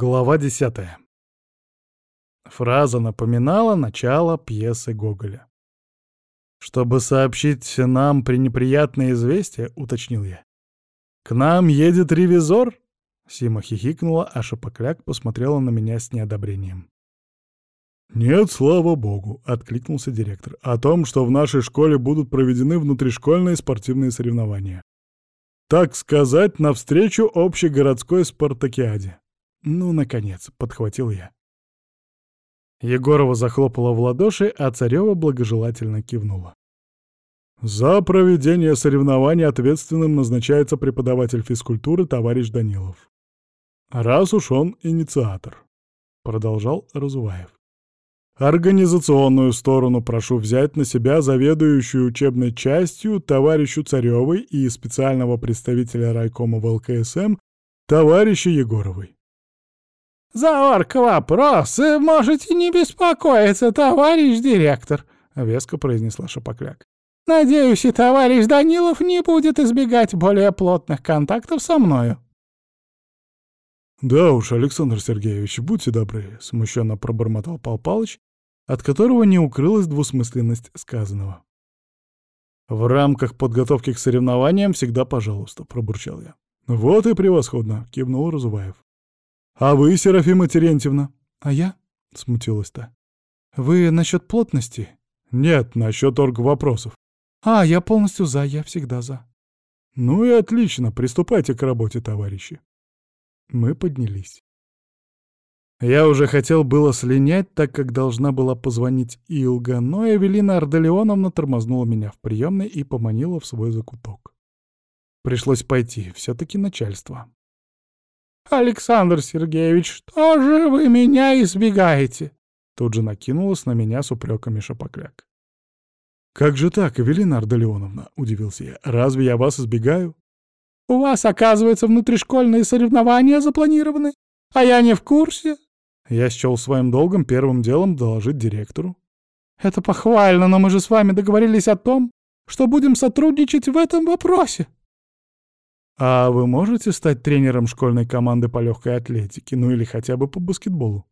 Глава десятая. Фраза напоминала начало пьесы Гоголя. «Чтобы сообщить нам пренеприятное известие», — уточнил я. «К нам едет ревизор?» Сима хихикнула, а Шапокляк посмотрела на меня с неодобрением. «Нет, слава богу», — откликнулся директор, — «о том, что в нашей школе будут проведены внутришкольные спортивные соревнования. Так сказать, навстречу общегородской спартакиаде. «Ну, наконец!» — подхватил я. Егорова захлопала в ладоши, а Царева благожелательно кивнула. «За проведение соревнований ответственным назначается преподаватель физкультуры товарищ Данилов. Раз уж он инициатор», — продолжал Разуваев. «Организационную сторону прошу взять на себя заведующую учебной частью товарищу Царевой и специального представителя райкома в ЛКСМ товарища Егоровой. «За орг-вопрос можете не беспокоиться, товарищ директор», — веско произнесла Шапокляк. «Надеюсь, и товарищ Данилов не будет избегать более плотных контактов со мною». «Да уж, Александр Сергеевич, будьте добры», — смущенно пробормотал Пал Палыч, от которого не укрылась двусмысленность сказанного. «В рамках подготовки к соревнованиям всегда пожалуйста», — пробурчал я. «Вот и превосходно», — кивнул Разуваев. «А вы, Серафима Терентьевна?» «А я?» — смутилась та. «Вы насчет плотности?» «Нет, насчет вопросов. «А, я полностью за, я всегда за». «Ну и отлично, приступайте к работе, товарищи». Мы поднялись. Я уже хотел было слинять, так как должна была позвонить Илга, но Эвелина Арделеоновна тормознула меня в приемной и поманила в свой закуток. Пришлось пойти, все таки начальство. «Александр Сергеевич, что же вы меня избегаете?» Тут же накинулась на меня с упреками Шапокляк. «Как же так, Эвелина Ардалионовна?» — удивился я. «Разве я вас избегаю?» «У вас, оказывается, внутришкольные соревнования запланированы, а я не в курсе». Я счел своим долгом первым делом доложить директору. «Это похвально, но мы же с вами договорились о том, что будем сотрудничать в этом вопросе». «А вы можете стать тренером школьной команды по легкой атлетике, ну или хотя бы по баскетболу?»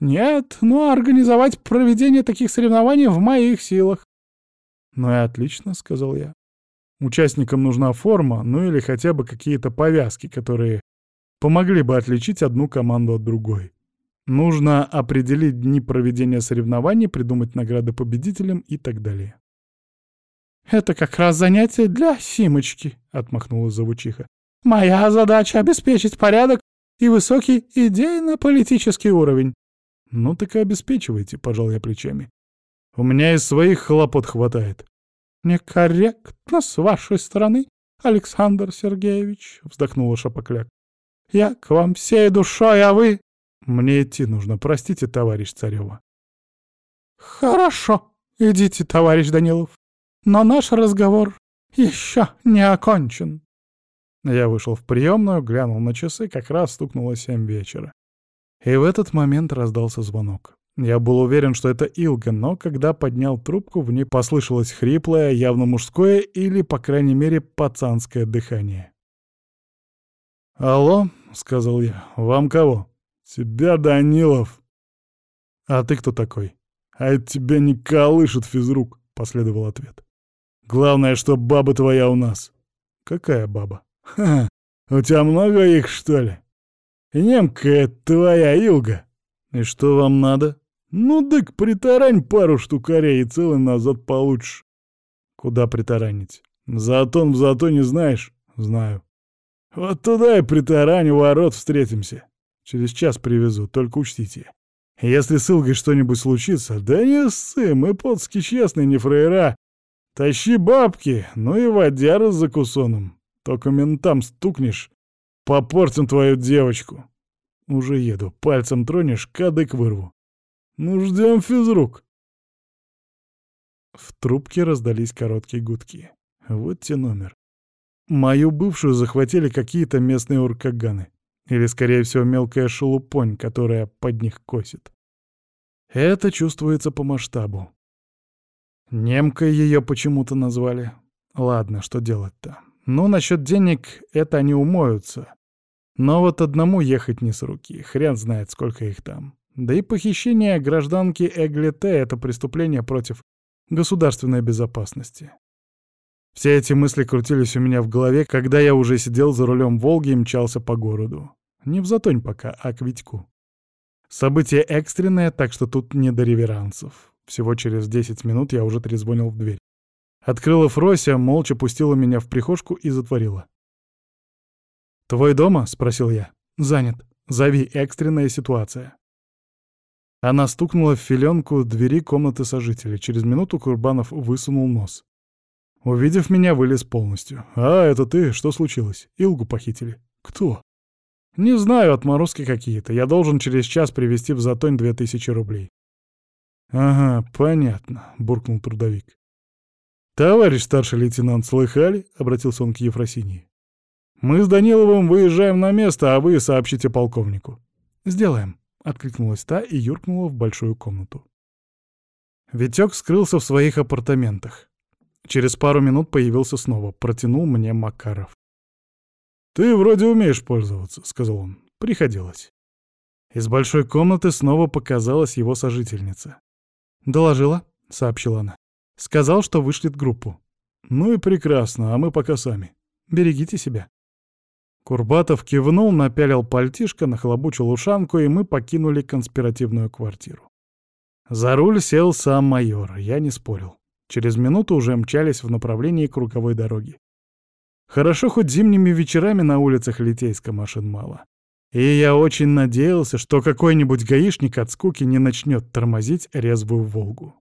«Нет, но организовать проведение таких соревнований в моих силах». «Ну и отлично», — сказал я. «Участникам нужна форма, ну или хотя бы какие-то повязки, которые помогли бы отличить одну команду от другой. Нужно определить дни проведения соревнований, придумать награды победителям и так далее». «Это как раз занятие для Симочки», — отмахнулась завучиха. «Моя задача — обеспечить порядок и высокий идейно-политический уровень». «Ну так и обеспечивайте», — пожал я плечами. «У меня и своих хлопот хватает». «Некорректно с вашей стороны, Александр Сергеевич», — вздохнула Шапокляк. «Я к вам всей душой, а вы...» «Мне идти нужно, простите, товарищ Царева». «Хорошо, идите, товарищ Данилов», но наш разговор еще не окончен. Я вышел в приемную, глянул на часы, как раз стукнуло семь вечера. И в этот момент раздался звонок. Я был уверен, что это Илга, но когда поднял трубку, в ней послышалось хриплое, явно мужское или, по крайней мере, пацанское дыхание. «Алло», — сказал я, — «вам кого?» «Тебя, Данилов». «А ты кто такой?» «А это тебя не колышет физрук», — последовал ответ. Главное, что баба твоя у нас. Какая баба? Ха, у тебя много их, что ли? Немка твоя Илга. И что вам надо? Ну, дык, притарань пару штукарей и целый назад получишь. Куда притаранить? Затон в затоне знаешь? Знаю. Вот туда и притарань ворот встретимся. Через час привезу, только учтите. Если с Илгой что-нибудь случится, да не ссы, мы подски честные, не фраера, Тащи бабки, ну и водяра с закусоном. Только ментам стукнешь, попортим твою девочку. Уже еду, пальцем тронешь, кадык вырву. Ну, ждем физрук. В трубке раздались короткие гудки. Вот те номер. Мою бывшую захватили какие-то местные уркаганы. Или, скорее всего, мелкая шелупонь, которая под них косит. Это чувствуется по масштабу. Немкой ее почему-то назвали. Ладно, что делать-то? Ну, насчет денег это они умоются. Но вот одному ехать не с руки, хрен знает, сколько их там. Да и похищение гражданки Эглите — это преступление против государственной безопасности. Все эти мысли крутились у меня в голове, когда я уже сидел за рулем «Волги» и мчался по городу. Не в Затонь пока, а к Витьку. Событие экстренное, так что тут не до реверансов. Всего через 10 минут я уже трезвонил в дверь. Открыла Фрося, молча пустила меня в прихожку и затворила. «Твой дома?» — спросил я. «Занят. Зови, экстренная ситуация». Она стукнула в филенку двери комнаты сожителя. Через минуту Курбанов высунул нос. Увидев меня, вылез полностью. «А, это ты? Что случилось? Илгу похитили?» «Кто?» «Не знаю, отморозки какие-то. Я должен через час привезти в Затонь две тысячи рублей». «Ага, понятно», — буркнул трудовик. «Товарищ старший лейтенант, слыхали?» — обратился он к Ефросинии. «Мы с Даниловым выезжаем на место, а вы сообщите полковнику». «Сделаем», — откликнулась та и юркнула в большую комнату. Витек скрылся в своих апартаментах. Через пару минут появился снова, протянул мне Макаров. «Ты вроде умеешь пользоваться», — сказал он. «Приходилось». Из большой комнаты снова показалась его сожительница. «Доложила», — сообщила она. «Сказал, что вышлет группу». «Ну и прекрасно, а мы пока сами. Берегите себя». Курбатов кивнул, напялил пальтишко, нахлобучил ушанку, и мы покинули конспиративную квартиру. За руль сел сам майор, я не спорил. Через минуту уже мчались в направлении круговой дороги. Хорошо, хоть зимними вечерами на улицах Литейска машин мало. И я очень надеялся, что какой-нибудь гаишник от скуки не начнет тормозить резвую «Волгу».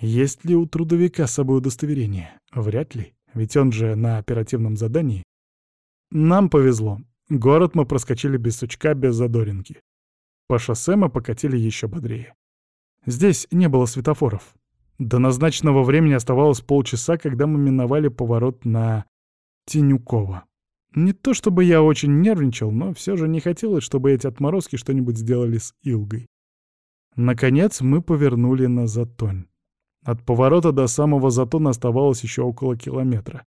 Есть ли у трудовика с собой удостоверение? Вряд ли, ведь он же на оперативном задании. Нам повезло. Город мы проскочили без сучка, без задоринки. По шоссе мы покатили еще бодрее. Здесь не было светофоров. До назначенного времени оставалось полчаса, когда мы миновали поворот на Тенюкова. Не то чтобы я очень нервничал, но все же не хотелось, чтобы эти отморозки что-нибудь сделали с Илгой. Наконец мы повернули на Затонь. От поворота до самого Затона оставалось еще около километра.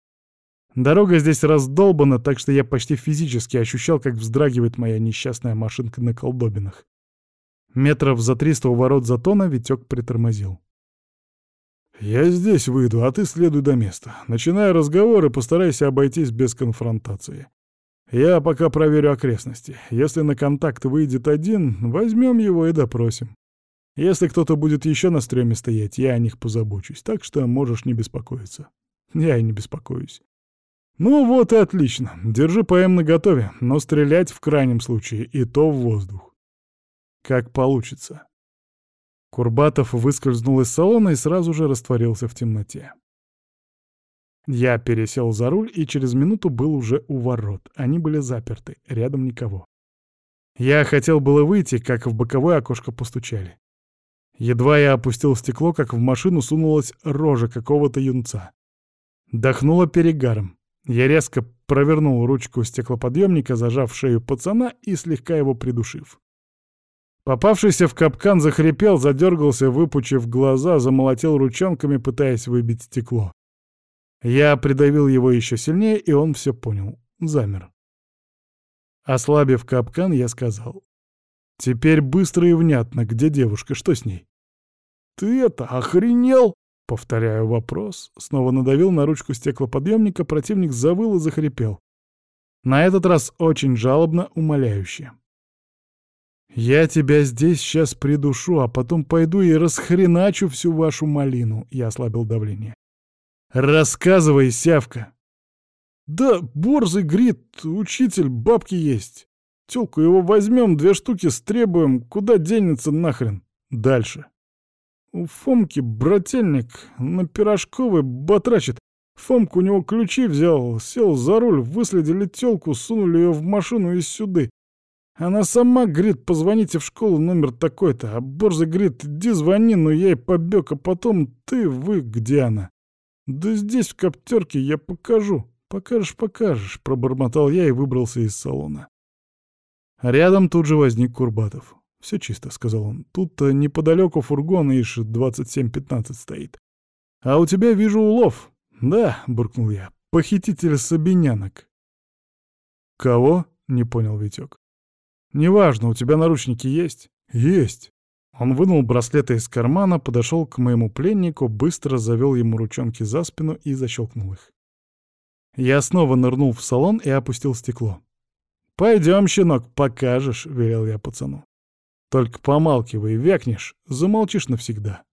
Дорога здесь раздолбана, так что я почти физически ощущал, как вздрагивает моя несчастная машинка на колдобинах. Метров за триста у ворот Затона Витек притормозил. «Я здесь выйду, а ты следуй до места. Начинай разговор и постарайся обойтись без конфронтации. Я пока проверю окрестности. Если на контакт выйдет один, возьмем его и допросим. Если кто-то будет еще на стреме стоять, я о них позабочусь, так что можешь не беспокоиться. Я и не беспокоюсь. Ну вот и отлично. Держи ПМ наготове, но стрелять в крайнем случае, и то в воздух. Как получится. Курбатов выскользнул из салона и сразу же растворился в темноте. Я пересел за руль и через минуту был уже у ворот. Они были заперты, рядом никого. Я хотел было выйти, как в боковое окошко постучали. Едва я опустил стекло, как в машину сунулась рожа какого-то юнца. Дохнуло перегаром. Я резко провернул ручку стеклоподъемника, зажав шею пацана и слегка его придушив. Попавшийся в капкан захрипел, задергался, выпучив глаза, замолотил ручонками, пытаясь выбить стекло. Я придавил его еще сильнее, и он все понял. Замер. Ослабив капкан, я сказал. «Теперь быстро и внятно, где девушка, что с ней?» «Ты это, охренел?» Повторяю вопрос. Снова надавил на ручку стеклоподъемника, противник завыл и захрипел. На этот раз очень жалобно, умоляюще. «Я тебя здесь сейчас придушу, а потом пойду и расхреначу всю вашу малину», — я ослабил давление. «Рассказывай, сявка!» «Да, борзый грит, учитель, бабки есть. Тёлку его возьмем, две штуки стребуем, куда денется нахрен? Дальше». У Фомки брательник на пирожковой батрачит. Фомка у него ключи взял, сел за руль, выследили тёлку, сунули ее в машину и сюды. Она сама, говорит, позвоните в школу, номер такой-то. А Борза говорит, иди звони, но я и побег, а потом ты, вы, где она? Да здесь, в коптерке, я покажу. Покажешь, покажешь, пробормотал я и выбрался из салона. Рядом тут же возник Курбатов. «Все чисто», — сказал он. «Тут неподалеку фургон ИШ-2715 стоит. А у тебя вижу улов». «Да», — буркнул я, — «похититель сабинянок». «Кого?» не понял Витек. «Неважно, у тебя наручники есть?» «Есть». Он вынул браслеты из кармана, подошел к моему пленнику, быстро завел ему ручонки за спину и защелкнул их. Я снова нырнул в салон и опустил стекло. «Пойдем, щенок, покажешь», — велел я пацану. «Только помалкивай, вякнешь, замолчишь навсегда».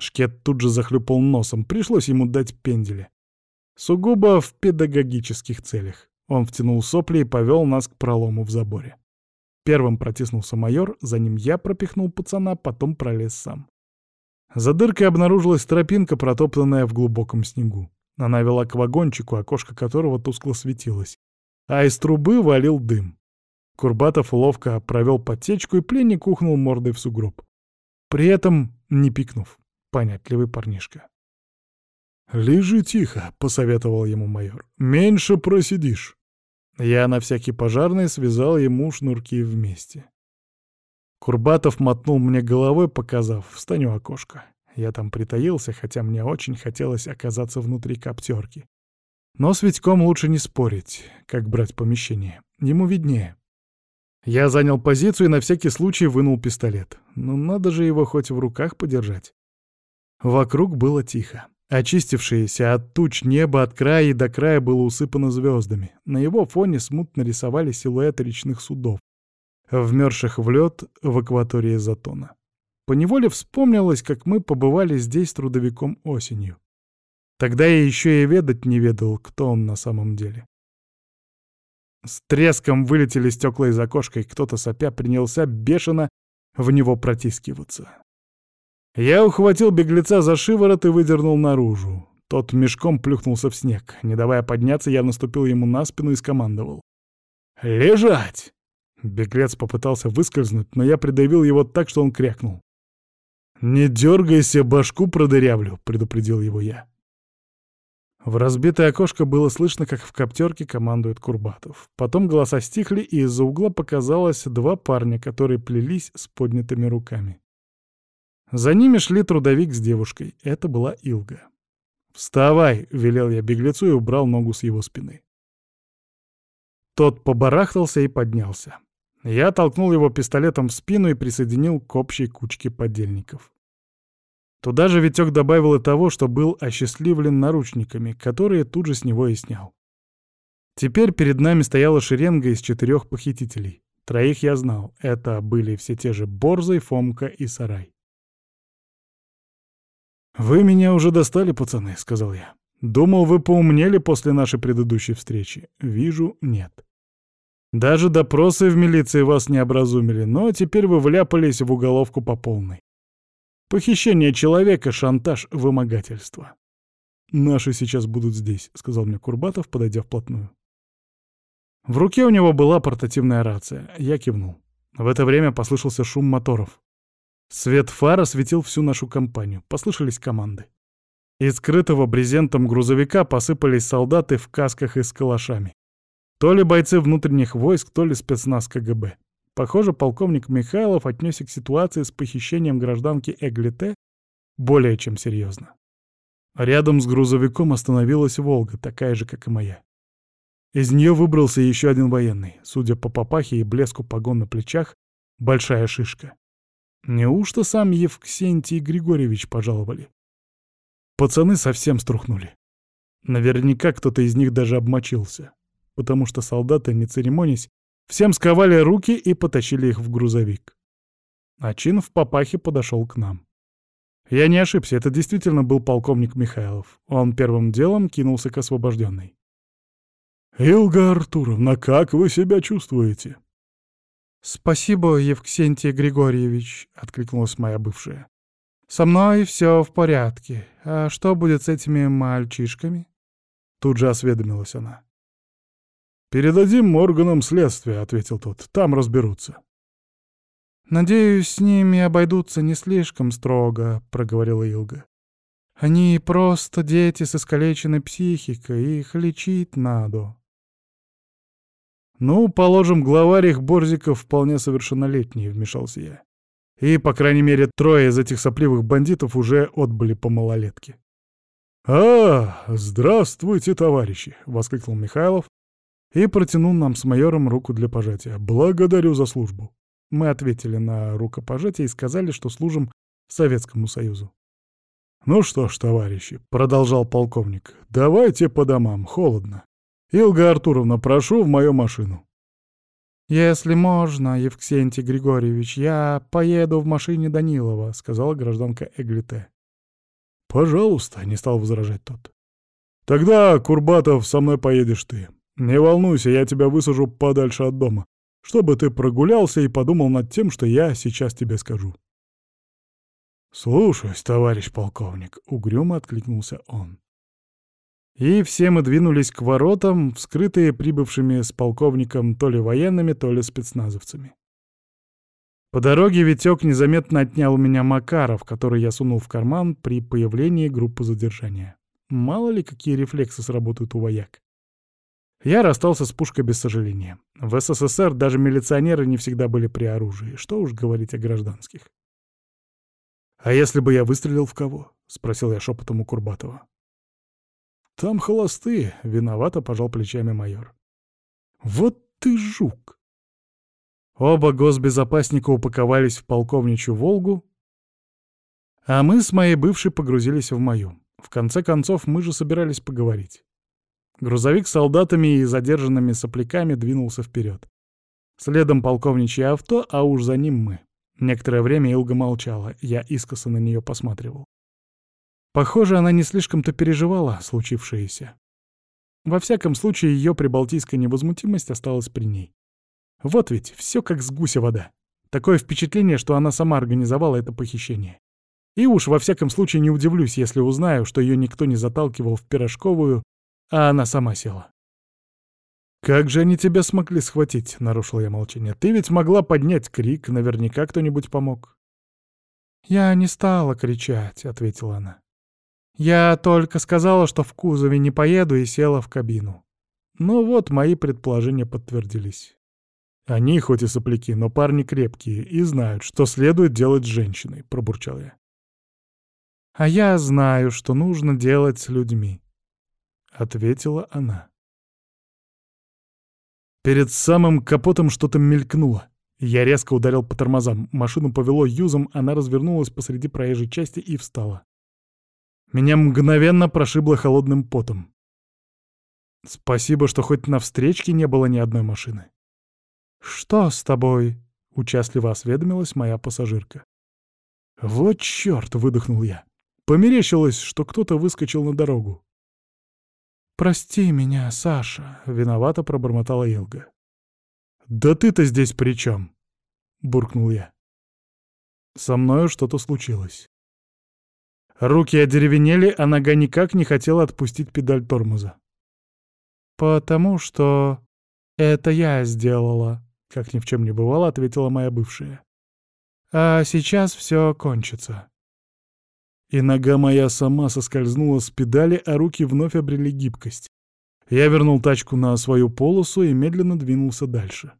Шкет тут же захлюпал носом, пришлось ему дать пенделя. Сугубо в педагогических целях. Он втянул сопли и повел нас к пролому в заборе. Первым протиснулся майор, за ним я пропихнул пацана, потом пролез сам. За дыркой обнаружилась тропинка, протоптанная в глубоком снегу. Она вела к вагончику, окошко которого тускло светилось. А из трубы валил дым. Курбатов ловко провел подтечку, и пленник ухнул мордой в сугроб. При этом не пикнув. Понятливый парнишка. «Лежи тихо», — посоветовал ему майор. «Меньше просидишь». Я на всякий пожарный связал ему шнурки вместе. Курбатов мотнул мне головой, показав «встань у окошка». Я там притаился, хотя мне очень хотелось оказаться внутри коптерки. Но с Витьком лучше не спорить, как брать помещение. Ему виднее. Я занял позицию и на всякий случай вынул пистолет. Ну надо же его хоть в руках подержать. Вокруг было тихо. Очистившееся от туч небо от края и до края было усыпано звездами. На его фоне смутно рисовали силуэты речных судов, вмерзших в лед в акватории Затона. Поневоле вспомнилось, как мы побывали здесь трудовиком осенью. Тогда я еще и ведать не ведал, кто он на самом деле. С треском вылетели стекла из окошка, и кто-то сопя принялся бешено в него протискиваться. Я ухватил беглеца за шиворот и выдернул наружу. Тот мешком плюхнулся в снег. Не давая подняться, я наступил ему на спину и скомандовал. «Лежать!» Беглец попытался выскользнуть, но я придавил его так, что он крякнул. «Не дергайся, башку продырявлю», — предупредил его я. В разбитое окошко было слышно, как в коптерке командует Курбатов. Потом голоса стихли, и из-за угла показалось два парня, которые плелись с поднятыми руками. За ними шли трудовик с девушкой. Это была Илга. «Вставай!» — велел я беглецу и убрал ногу с его спины. Тот побарахтался и поднялся. Я толкнул его пистолетом в спину и присоединил к общей кучке подельников. Туда же Витек добавил и того, что был осчастливлен наручниками, которые тут же с него и снял. Теперь перед нами стояла шеренга из четырех похитителей. Троих я знал. Это были все те же Борзый, Фомка и Сарай. «Вы меня уже достали, пацаны», — сказал я. «Думал, вы поумнели после нашей предыдущей встречи. Вижу, нет. Даже допросы в милиции вас не образумили, но теперь вы вляпались в уголовку по полной. Похищение человека, шантаж, вымогательство». «Наши сейчас будут здесь», — сказал мне Курбатов, подойдя вплотную. В руке у него была портативная рация. Я кивнул. В это время послышался шум моторов. Свет фар осветил всю нашу компанию. Послышались команды. Из скрытого брезентом грузовика посыпались солдаты в касках и с калашами. То ли бойцы внутренних войск, то ли спецназ КГБ. Похоже, полковник Михайлов отнесся к ситуации с похищением гражданки Эглите более чем серьезно. Рядом с грузовиком остановилась «Волга», такая же, как и моя. Из нее выбрался еще один военный. Судя по папахе и блеску погон на плечах, большая шишка. Неужто сам Евксентий Григорьевич пожаловали? Пацаны совсем струхнули. Наверняка кто-то из них даже обмочился, потому что солдаты, не церемонясь, всем сковали руки и потащили их в грузовик. А чин в папахе подошел к нам. Я не ошибся, это действительно был полковник Михайлов. Он первым делом кинулся к освобожденной. «Илга Артуровна, как вы себя чувствуете?» «Спасибо, Евксентий Григорьевич», — откликнулась моя бывшая. «Со мной все в порядке. А что будет с этими мальчишками?» Тут же осведомилась она. «Передадим органам следствия», — ответил тот. «Там разберутся». «Надеюсь, с ними обойдутся не слишком строго», — проговорила Илга. «Они просто дети с искалеченной психикой, их лечить надо». «Ну, положим, главарь их Борзиков вполне совершеннолетний», — вмешался я. И, по крайней мере, трое из этих сопливых бандитов уже отбыли по малолетке. «А, здравствуйте, товарищи!» — воскликнул Михайлов и протянул нам с майором руку для пожатия. «Благодарю за службу». Мы ответили на рукопожатие и сказали, что служим Советскому Союзу. «Ну что ж, товарищи», — продолжал полковник, — «давайте по домам, холодно. Илга Артуровна, прошу в мою машину». «Если можно, Евксентий Григорьевич, я поеду в машине Данилова», — сказала гражданка Эглите. «Пожалуйста», — не стал возражать тот. «Тогда, Курбатов, со мной поедешь ты. Не волнуйся, я тебя высажу подальше от дома, чтобы ты прогулялся и подумал над тем, что я сейчас тебе скажу». «Слушаюсь, товарищ полковник», — угрюмо откликнулся он. И все мы двинулись к воротам, вскрытые прибывшими с полковником то ли военными, то ли спецназовцами. По дороге Витек незаметно отнял у меня Макаров, который я сунул в карман при появлении группы задержания. Мало ли, какие рефлексы сработают у вояк. Я расстался с пушкой без сожаления. В СССР даже милиционеры не всегда были при оружии, что уж говорить о гражданских. «А если бы я выстрелил в кого?» — спросил я шепотом у Курбатова. «Там холостые», — виновато пожал плечами майор. «Вот ты жук!» Оба госбезопасника упаковались в полковничью «Волгу», а мы с моей бывшей погрузились в мою. В конце концов, мы же собирались поговорить. Грузовик с солдатами и задержанными сопляками двинулся вперед. Следом полковничье авто, а уж за ним мы. Некоторое время Илга молчала, я искоса на нее посматривал. Похоже, она не слишком-то переживала случившееся. Во всяком случае, ее прибалтийская невозмутимость осталась при ней. Вот ведь, все как с гуся вода. Такое впечатление, что она сама организовала это похищение. И уж во всяком случае не удивлюсь, если узнаю, что ее никто не заталкивал в пирожковую, а она сама села. «Как же они тебя смогли схватить?» — нарушил я молчание. «Ты ведь могла поднять крик, наверняка кто-нибудь помог». «Я не стала кричать», — ответила она. Я только сказала, что в кузове не поеду, и села в кабину. Ну вот, мои предположения подтвердились. Они хоть и сопляки, но парни крепкие и знают, что следует делать с женщиной, пробурчал я. А я знаю, что нужно делать с людьми, ответила она. Перед самым капотом что-то мелькнуло. Я резко ударил по тормозам. Машину повело юзом, она развернулась посреди проезжей части и встала. Меня мгновенно прошибло холодным потом. Спасибо, что хоть на встречке не было ни одной машины. «Что с тобой?» — участливо осведомилась моя пассажирка. «Вот чёрт!» — выдохнул я. Померещилось, что кто-то выскочил на дорогу. «Прости меня, Саша», — виновато пробормотала Илга. «Да ты-то здесь при чем?» — буркнул я. Со мною что-то случилось. Руки одеревенели, а нога никак не хотела отпустить педаль тормоза. «Потому что это я сделала», — как ни в чем не бывало, ответила моя бывшая. «А сейчас все кончится». И нога моя сама соскользнула с педали, а руки вновь обрели гибкость. Я вернул тачку на свою полосу и медленно двинулся дальше.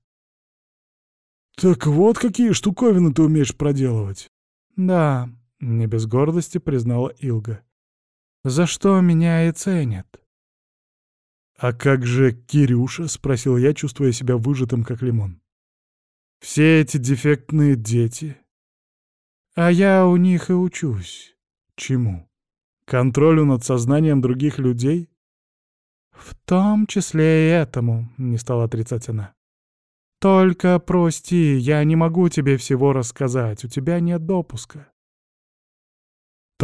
«Так вот какие штуковины ты умеешь проделывать!» «Да, не без гордости признала Илга. «За что меня и ценят?» «А как же Кирюша?» — спросил я, чувствуя себя выжатым, как лимон. «Все эти дефектные дети...» «А я у них и учусь». «Чему? Контролю над сознанием других людей?» «В том числе и этому», — не стала отрицать она. «Только прости, я не могу тебе всего рассказать, у тебя нет допуска».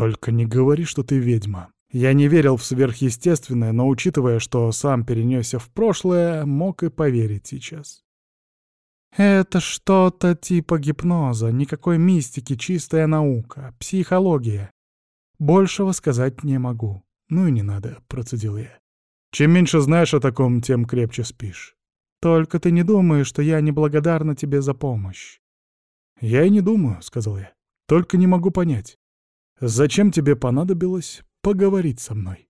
«Только не говори, что ты ведьма». Я не верил в сверхъестественное, но, учитывая, что сам перенесся в прошлое, мог и поверить сейчас. «Это что-то типа гипноза, никакой мистики, чистая наука, психология. Большего сказать не могу». «Ну и не надо», — процедил я. «Чем меньше знаешь о таком, тем крепче спишь». «Только ты не думаешь, что я неблагодарна тебе за помощь?» «Я и не думаю», — сказал я. «Только не могу понять. Зачем тебе понадобилось поговорить со мной?